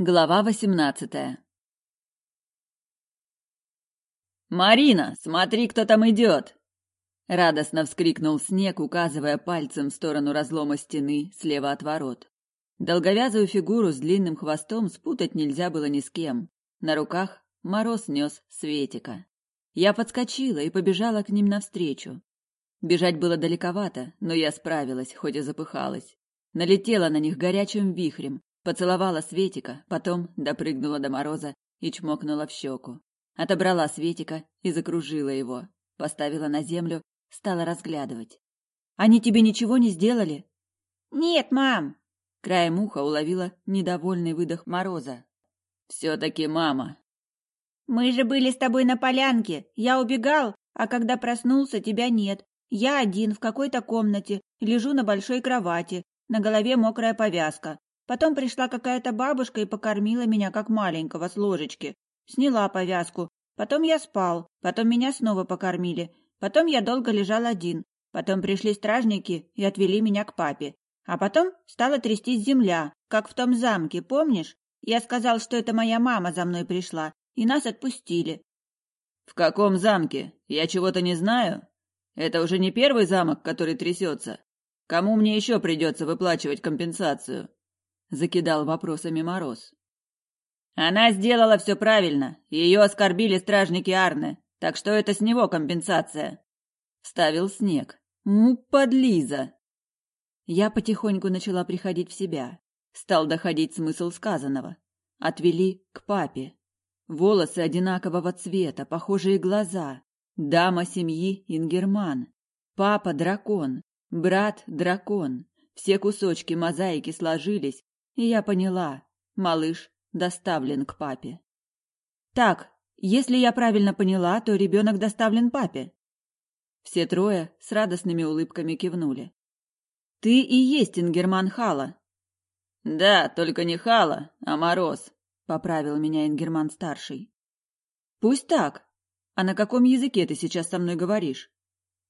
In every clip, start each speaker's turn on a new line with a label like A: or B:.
A: Глава восемнадцатая «Марина, смотри, кто там идет!» Радостно вскрикнул Снег, указывая пальцем в сторону разлома стены слева от ворот. Долговязую фигуру с длинным хвостом спутать нельзя было ни с кем. На руках мороз нес Светика. Я подскочила и побежала к ним навстречу. Бежать было далековато, но я справилась, хоть и запыхалась. Налетела на них горячим вихрем, Поцеловала Светика, потом допрыгнула до Мороза и чмокнула в щеку. Отобрала Светика и закружила его. Поставила на землю, стала разглядывать. «Они тебе ничего не сделали?»
B: «Нет, мам!»
A: Краем уха уловила недовольный выдох Мороза. «Все-таки мама!»
B: «Мы же были с тобой на полянке. Я убегал, а когда проснулся, тебя нет. Я один в какой-то комнате, лежу на большой кровати, на голове мокрая повязка. Потом пришла какая-то бабушка и покормила меня, как маленького, с ложечки. Сняла повязку. Потом я спал. Потом меня снова покормили. Потом я долго лежал один. Потом пришли стражники и отвели меня к папе. А потом стала трястись земля, как в том замке, помнишь? Я сказал, что это моя мама за мной пришла, и нас отпустили.
A: В каком замке? Я чего-то не знаю. Это уже не первый замок, который трясется. Кому мне еще придется выплачивать компенсацию? Закидал вопросами Мороз. Она сделала все правильно. Ее оскорбили стражники Арны, так что это с него компенсация. Вставил Снег. Му, подлиза. Я потихоньку начала приходить в себя. Стал доходить смысл сказанного. Отвели к папе. Волосы одинакового цвета, похожие глаза. Дама семьи Ингерман. Папа дракон. Брат дракон. Все кусочки мозаики сложились, и я поняла, малыш доставлен к папе. Так, если я правильно поняла, то ребенок доставлен папе. Все трое с радостными улыбками кивнули. Ты и есть Ингерман Хала. Да, только не Хала, а Мороз, поправил меня Ингерман старший. Пусть так. А на каком языке ты сейчас со мной говоришь?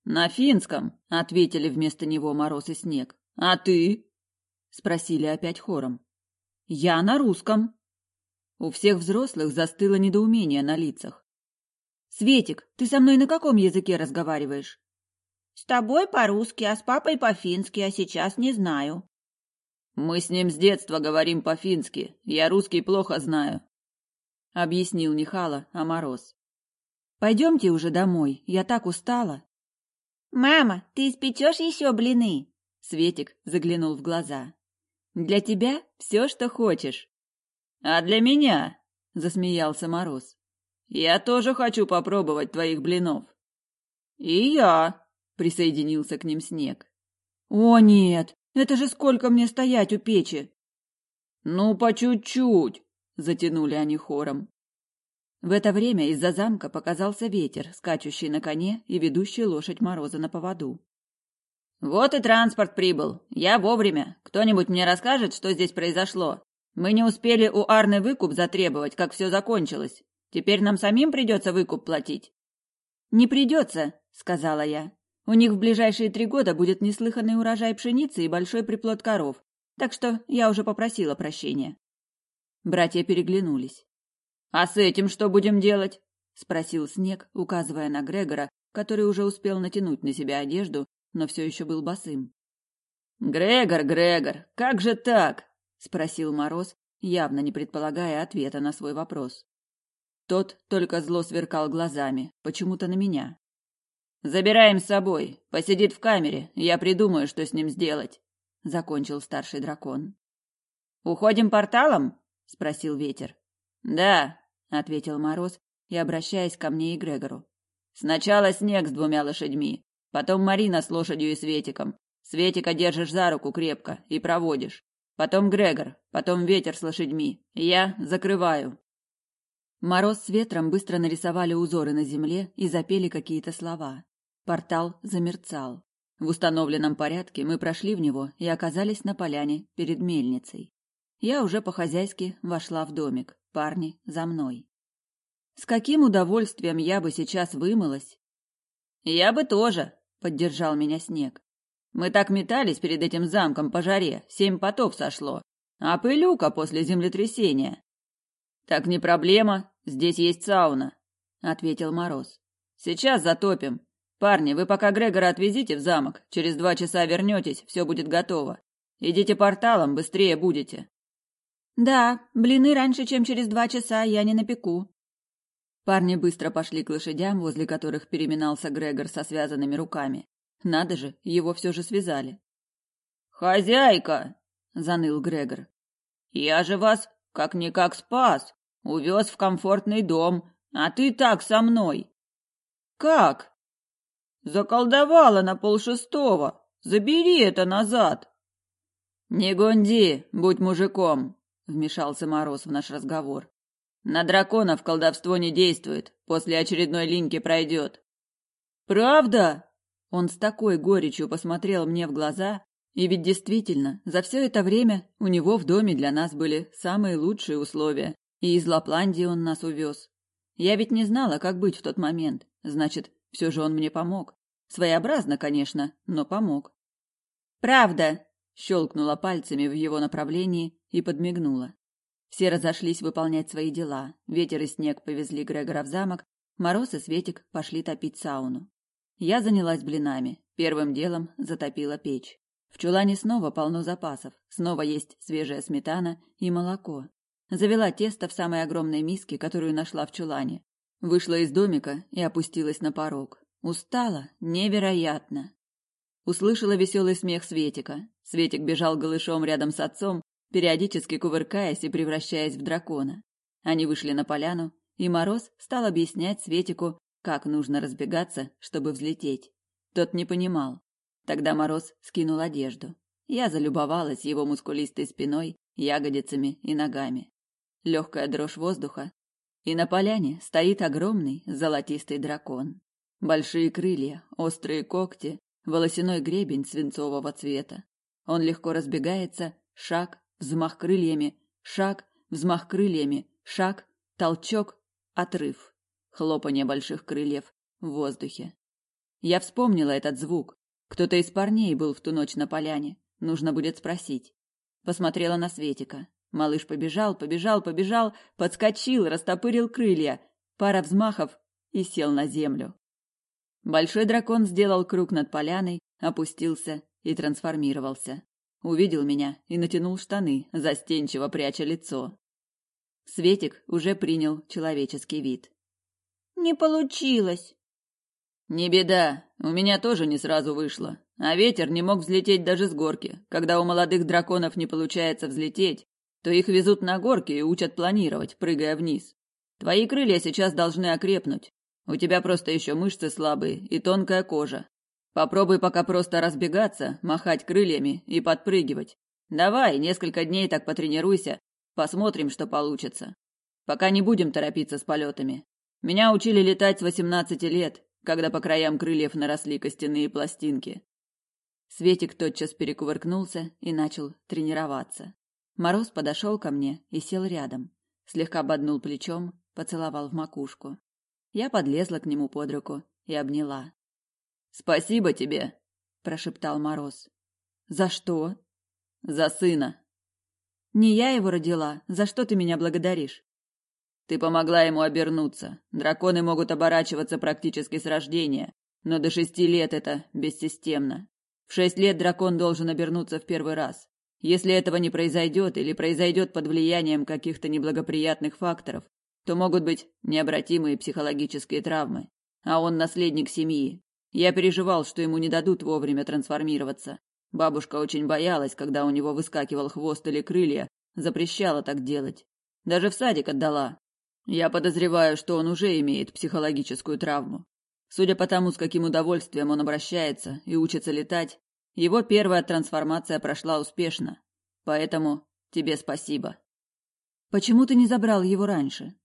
A: На финском, ответили вместо него Мороз и Снег. А ты? Спросили опять хором. Я на русском. У всех взрослых застыло недоумение на лицах. Светик, ты со мной на каком языке разговариваешь?
B: С тобой по-русски, а с папой по-фински, а сейчас не знаю.
A: Мы с ним с детства говорим по-фински. Я русский плохо знаю, объяснил Нихала, а Мороз. Пойдемте уже домой, я так устала.
B: Мама, ты испечешь еще блины?
A: Светик заглянул в глаза. Для тебя все, что хочешь. А для меня, засмеялся Мороз. Я тоже хочу попробовать твоих блинов. И я, присоединился к ним Снег. О нет, это же сколько мне стоять у печи. Ну, по чуть-чуть, затянули они хором. В это время из-за замка показался ветер, скачущий на коне и ведущий лошадь Мороза на поводу. Вот и транспорт прибыл. Я вовремя. Кто-нибудь мне расскажет, что здесь произошло? Мы не успели у Арны выкуп затребовать, как все закончилось. Теперь нам самим придется выкуп платить. Не придется, сказала я. У них в ближайшие три года будет неслыханный урожай пшеницы и большой приплод коров. Так что я уже попросила прощения. Братья переглянулись. А с этим что будем делать? спросил Снег, указывая на Грегора, который уже успел натянуть на себя одежду но все еще был босым. «Грегор, Грегор, как же так?» — спросил Мороз, явно не предполагая ответа на свой вопрос. Тот только зло сверкал глазами, почему-то на меня. «Забираем с собой. Посидит в камере. Я придумаю, что с ним сделать», — закончил старший дракон. «Уходим порталом?» — спросил ветер. «Да», — ответил Мороз и обращаясь ко мне и Грегору. «Сначала снег с двумя лошадьми. Потом Марина с лошадью и Светиком. Светика держишь за руку крепко и проводишь. Потом Грегор, потом ветер с лошадьми. Я закрываю. Мороз с ветром быстро нарисовали узоры на земле и запели какие-то слова. Портал замерцал. В установленном порядке мы прошли в него и оказались на поляне перед мельницей. Я уже по-хозяйски вошла в домик. Парни за мной. С каким удовольствием я бы сейчас вымылась. Я бы тоже, поддержал меня снег. Мы так метались перед этим замком по жаре, семь потов сошло. а пылюка после землетрясения. Так не проблема, здесь есть сауна, ответил Мороз. Сейчас затопим. Парни, вы пока Грегора отвезите в замок. Через два часа вернетесь, все будет готово. Идите порталом, быстрее будете.
B: Да, блины раньше, чем через два часа, я не напеку.
A: Парни быстро пошли к лошадям, возле которых переминался Грегор со связанными руками. Надо же, его все же связали. «Хозяйка!» — заныл Грегор. «Я же вас как-никак спас, увез в комфортный дом, а ты так со мной!» «Как?» «Заколдовала на полшестого! Забери это назад!» «Не гунди, будь мужиком!» — вмешался Мороз в наш разговор. «На драконов колдовство не действует, после очередной линьки пройдет». «Правда?» Он с такой горечью посмотрел мне в глаза, и ведь действительно, за все это время у него в доме для нас были самые лучшие условия, и из Лапландии он нас увез. Я ведь не знала, как быть в тот момент, значит, все же он мне помог. Своеобразно, конечно, но помог.
B: «Правда!»
A: щелкнула пальцами в его направлении и подмигнула. Все разошлись выполнять свои дела. Ветер и снег повезли Грегора в замок, Мороз и Светик пошли топить сауну. Я занялась блинами. Первым делом затопила печь. В чулане снова полно запасов. Снова есть свежая сметана и молоко. Завела тесто в самой огромной миске, которую нашла в чулане. Вышла из домика и опустилась на порог. Устала невероятно. Услышала веселый смех Светика. Светик бежал голышом рядом с отцом, периодически кувыркаясь и превращаясь в дракона. Они вышли на поляну, и Мороз стал объяснять Светику, как нужно разбегаться, чтобы взлететь. Тот не понимал. Тогда Мороз скинул одежду. Я залюбовалась его мускулистой спиной, ягодицами и ногами. Легкая дрожь воздуха, и на поляне стоит огромный золотистый дракон. Большие крылья, острые когти, волосяной гребень свинцового цвета. Он легко разбегается, шаг, взмах крыльями, шаг, взмах крыльями, шаг, толчок, отрыв. Хлопанье больших крыльев в воздухе. Я вспомнила этот звук. Кто-то из парней был в ту ночь на поляне. Нужно будет спросить. Посмотрела на Светика. Малыш побежал, побежал, побежал, подскочил, растопырил крылья. Пара взмахов и сел на землю. Большой дракон сделал круг над поляной, опустился и трансформировался. Увидел меня и натянул штаны, застенчиво пряча лицо. Светик уже принял человеческий вид.
B: «Не получилось!»
A: «Не беда, у меня тоже не сразу вышло. А ветер не мог взлететь даже с горки. Когда у молодых драконов не получается взлететь, то их везут на горки и учат планировать, прыгая вниз. Твои крылья сейчас должны окрепнуть. У тебя просто еще мышцы слабые и тонкая кожа. Попробуй пока просто разбегаться, махать крыльями и подпрыгивать. Давай, несколько дней так потренируйся, посмотрим, что получится. Пока не будем торопиться с полетами. Меня учили летать с восемнадцати лет, когда по краям крыльев наросли костяные пластинки. Светик тотчас перекувыркнулся и начал тренироваться. Мороз подошел ко мне и сел рядом, слегка боднул плечом, поцеловал в макушку. Я подлезла к нему под руку и обняла. «Спасибо тебе!» – прошептал Мороз. «За что?» «За сына!» «Не я его родила. За что ты меня благодаришь?» «Ты помогла ему обернуться. Драконы могут оборачиваться практически с рождения, но до шести лет это бессистемно. В шесть лет дракон должен обернуться в первый раз. Если этого не произойдет или произойдет под влиянием каких-то неблагоприятных факторов, то могут быть необратимые психологические травмы. А он наследник семьи. Я переживал, что ему не дадут вовремя трансформироваться. Бабушка очень боялась, когда у него выскакивал хвост или крылья, запрещала так делать. Даже в садик отдала. Я подозреваю, что он уже имеет психологическую травму. Судя по тому, с каким удовольствием он обращается и учится летать, его первая трансформация прошла успешно. Поэтому тебе спасибо. Почему ты не забрал его раньше?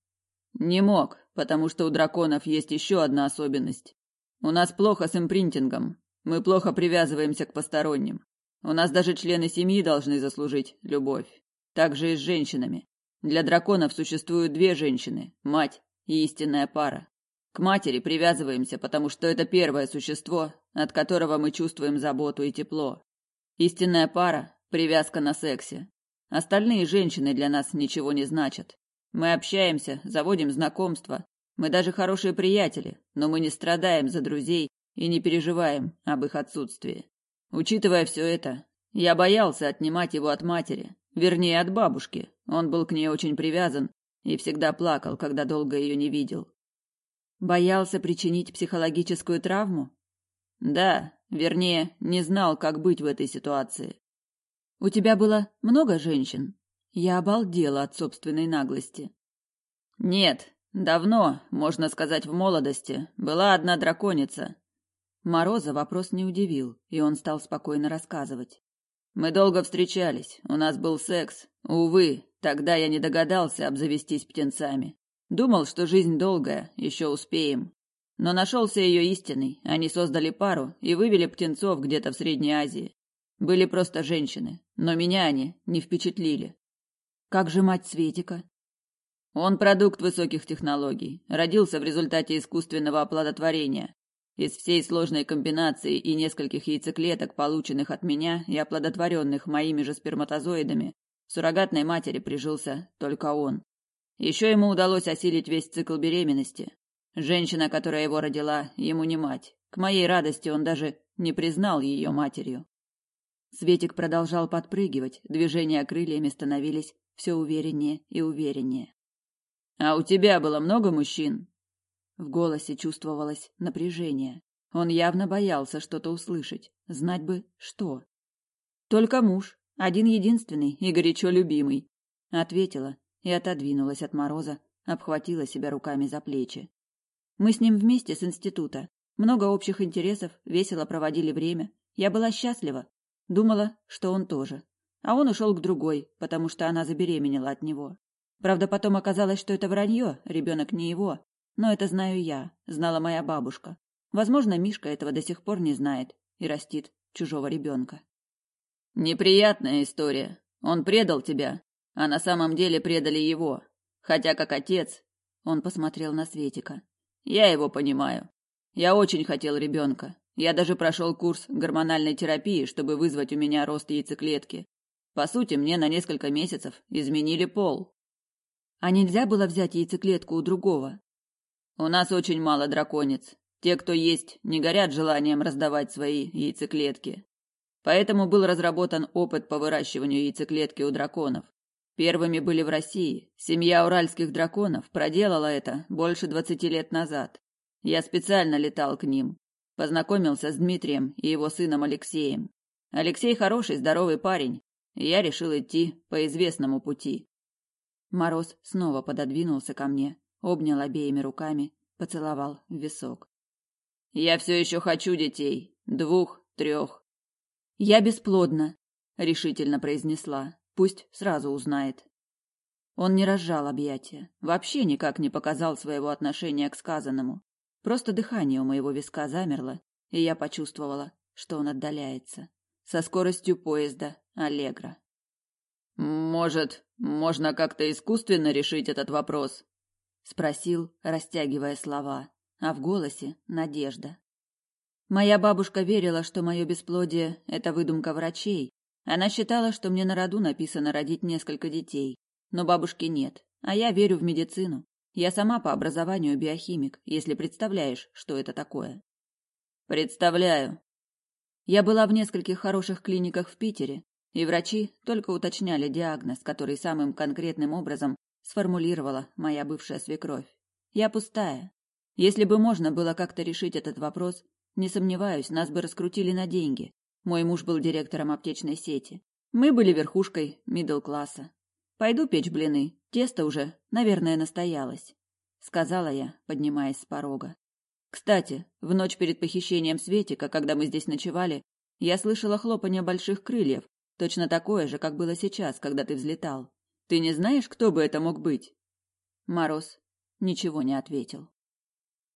A: Не мог, потому что у драконов есть еще одна особенность. У нас плохо с импринтингом. Мы плохо привязываемся к посторонним. У нас даже члены семьи должны заслужить любовь. Так же и с женщинами. Для драконов существуют две женщины – мать и истинная пара. К матери привязываемся, потому что это первое существо, от которого мы чувствуем заботу и тепло. Истинная пара – привязка на сексе. Остальные женщины для нас ничего не значат. Мы общаемся, заводим знакомства. Мы даже хорошие приятели, но мы не страдаем за друзей и не переживаем об их отсутствии. Учитывая все это, я боялся отнимать его от матери, вернее, от бабушки. Он был к ней очень привязан и всегда плакал, когда долго ее не видел.
B: Боялся причинить психологическую травму?
A: Да, вернее, не знал, как быть в этой ситуации.
B: У тебя было много женщин? Я обалдела от собственной наглости.
A: Нет, давно, можно сказать, в молодости, была одна драконица.
B: Мороза вопрос не удивил, и он стал спокойно рассказывать.
A: Мы долго встречались, у нас был секс. Увы, тогда я не догадался обзавестись птенцами. Думал, что жизнь долгая, еще успеем. Но нашелся ее истинный, они создали пару и вывели птенцов где-то в Средней Азии. Были просто женщины, но меня они не впечатлили.
B: Как же мать Светика?
A: Он продукт высоких технологий, родился в результате искусственного оплодотворения. Из всей сложной комбинации и нескольких яйцеклеток, полученных от меня и оплодотворенных моими же сперматозоидами, суррогатной матери прижился только он. Еще ему удалось осилить весь цикл беременности. Женщина, которая его родила, ему не мать. К моей радости он даже не признал ее матерью.
B: Светик продолжал подпрыгивать, движения крыльями становились все увереннее и увереннее.
A: А у тебя было много мужчин?
B: В голосе чувствовалось напряжение. Он явно боялся что-то услышать, знать бы что. Только муж, один единственный и горячо любимый, ответила и отодвинулась от мороза, обхватила себя руками за плечи. Мы с ним вместе с института. Много общих интересов, весело проводили время. Я была счастлива. Думала, что он тоже. А он ушел к другой, потому что она забеременела от него. Правда, потом оказалось, что это вранье, ребенок не его. Но это знаю я, знала моя бабушка. Возможно, Мишка этого до сих пор не знает и растит чужого ребенка.
A: Неприятная история. Он предал тебя, а на самом деле предали его. Хотя как отец, он посмотрел на Светика. Я его понимаю. Я очень хотел ребенка. Я даже прошел курс гормональной терапии, чтобы вызвать у меня рост яйцеклетки. По сути, мне на несколько месяцев изменили пол.
B: А нельзя было взять яйцеклетку у другого?
A: У нас очень мало драконец. Те, кто есть, не горят желанием раздавать свои яйцеклетки. Поэтому был разработан опыт по выращиванию яйцеклетки у драконов. Первыми были в России. Семья уральских драконов проделала это больше двадцати лет назад. Я специально летал к ним. Познакомился с Дмитрием и его сыном Алексеем. Алексей хороший, здоровый парень, я решил идти по известному пути.
B: Мороз снова пододвинулся ко мне, обнял обеими руками, поцеловал в висок.
A: Я все еще хочу детей, двух, трех.
B: Я бесплодна, решительно произнесла. Пусть сразу узнает. Он не разжал объятия, вообще никак не показал своего отношения к сказанному. Просто дыхание у моего виска замерло, и я почувствовала, что он отдаляется со скоростью поезда Аллегро.
A: Может, можно как-то искусственно решить этот вопрос?
B: спросил, растягивая слова, а в голосе надежда. Моя бабушка верила, что мое бесплодие это выдумка врачей. Она считала, что мне на роду написано родить несколько детей, но бабушки нет. А я верю в медицину. Я сама по образованию биохимик, если представляешь, что это такое.
A: Представляю,
B: я была в нескольких хороших клиниках в Питере, и врачи только уточняли диагноз, который самым конкретным образом сформулировала моя бывшая свекровь. Я пустая. Если бы можно было как-то решить этот вопрос, не сомневаюсь, нас бы раскрутили на деньги. Мой муж был директором аптечной сети. Мы были верхушкой мидл-класса. Пойду печь блины. Тесто уже, наверное, настоялось, сказала я, поднимаясь с порога. Кстати, в ночь перед похищением Светика, когда мы здесь ночевали, я слышала хлопанье больших крыльев, точно такое же, как было сейчас, когда ты взлетал. Ты не знаешь, кто бы это мог быть? Мороз ничего не ответил.